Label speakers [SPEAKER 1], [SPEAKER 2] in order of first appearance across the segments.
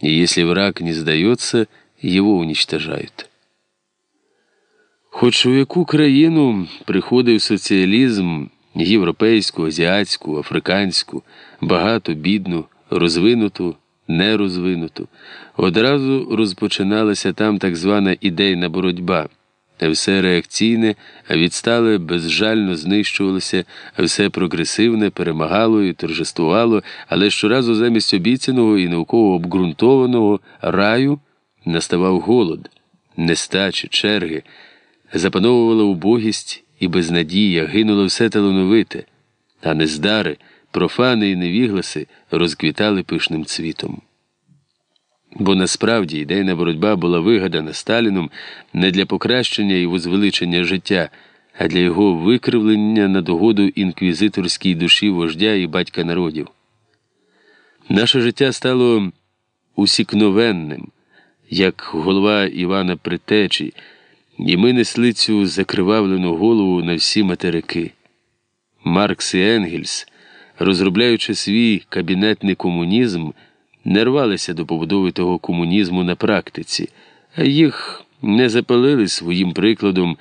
[SPEAKER 1] и если враг не сдается, его уничтожают. Хоч у яку країну приходив соціалізм європейську, азіатську, африканську, багату, бідну, розвинуту, нерозвинуту, одразу розпочиналася там так звана ідейна боротьба. Все реакційне, відстале безжально знищувалося, все прогресивне перемагало і торжествувало, але щоразу замість обіцяного і науково обґрунтованого раю наставав голод, нестачі, черги, запановувала убогість і безнадія, гинуло все талановите, а нездари, профани і невігласи розквітали пишним цвітом. Бо насправді ідейна боротьба була вигадана Сталіном не для покращення і возвеличення життя, а для його викривлення на догоду інквізиторській душі вождя і батька народів. Наше життя стало усікновенним, як голова Івана Притечі, і ми несли цю закривавлену голову на всі материки. Маркс і Енгельс, розробляючи свій кабінетний комунізм, не рвалися до побудови того комунізму на практиці, а їх не запалили своїм прикладом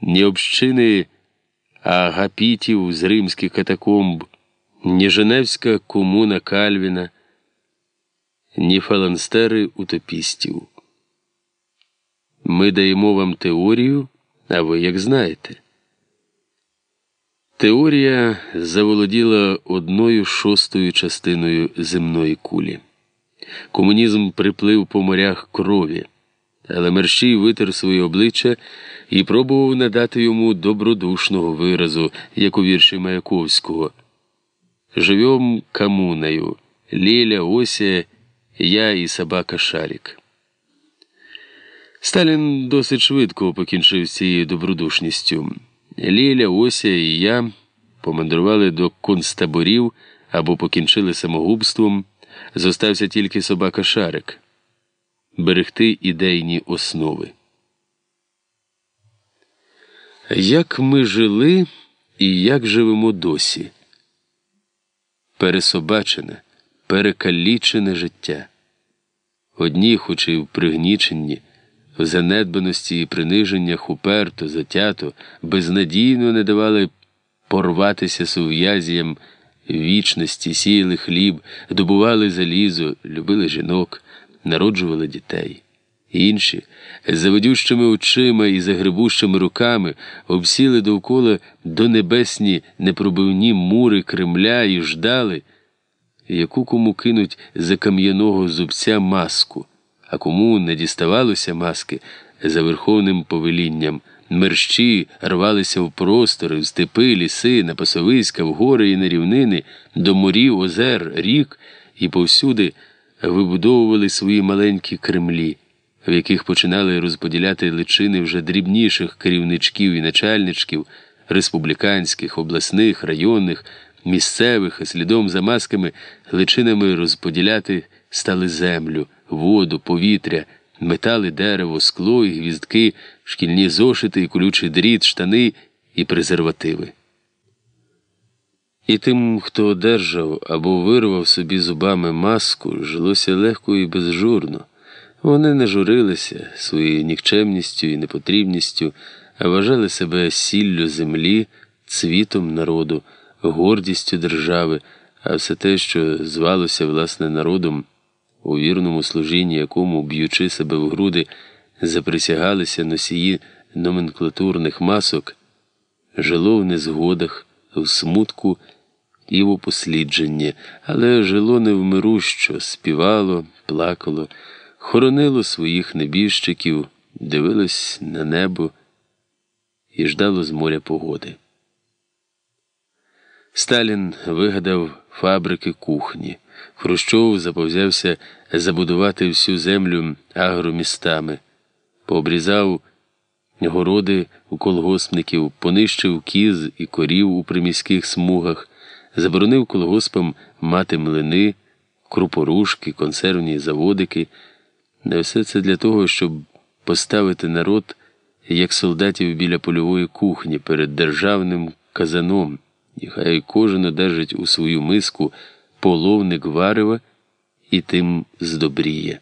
[SPEAKER 1] ні общини агапітів з римських катакомб, ні Женевська комуна Кальвіна, ні фаланстери утопістів. Ми даємо вам теорію, а ви як знаєте. Теорія заволоділа одною шостою частиною земної кулі. Комунізм приплив по морях крові, але Мерщій витер своє обличчя і пробував надати йому добродушного виразу, як у вірші Маяковського. Живем комуною, Ліля, Ося, я і собака Шарік. Сталін досить швидко покінчив цією добродушністю. Ліля, Ося і я помандрували до концтаборів або покінчили самогубством. Зостався тільки собака Шарик берегти ідейні основи. Як ми жили і як живемо досі? Пересобачене, перекалічене життя. Одні, хоч і в пригніченні, в занедбаності і приниженнях уперто, затято, безнадійно не давали порватися сув'язіям вічності, сіяли хліб, добували залізо, любили жінок, народжували дітей. Інші, з заводющими очима і загребущими руками, обсіли довкола до небесні непробивні мури Кремля і ждали, яку кому кинуть за кам'яного зубця маску, а кому не діставалося маски за верховним повелінням. Мерщі рвалися в простори, в степи, ліси, на пасовиська, в гори і на рівнини, до морів, озер, рік і повсюди вибудовували свої маленькі кремлі, в яких починали розподіляти личини вже дрібніших керівничків і начальничків, республіканських, обласних, районних, місцевих, а слідом за масками личинами розподіляти стали землю, воду, повітря метали дерево, скло і гвіздки, шкільні зошити і колючий дріт, штани і презервативи. І тим, хто одержав або вирвав собі зубами маску, жилося легко і безжурно. Вони не журилися своєю нікчемністю і непотрібністю, а вважали себе сіллю землі, цвітом народу, гордістю держави, а все те, що звалося власне народом у вірному служінні якому, б'ючи себе в груди, заприсягалися носії номенклатурних масок, жило в незгодах, в смутку і в опослідженні, але жило невмирущо, співало, плакало, хоронило своїх небіжчиків, дивилось на небо і ждало з моря погоди. Сталін вигадав фабрики кухні. Хрущов заповзявся забудувати всю землю агромістами, пообрізав городи у колгоспників, понищив кіз і корів у приміських смугах, заборонив колгоспам мати млини, крупорушки, консервні заводики. Не все це для того, щоб поставити народ як солдатів біля польової кухні перед державним казаном, і хай кожен одержить у свою миску половник варева і тим здобріє.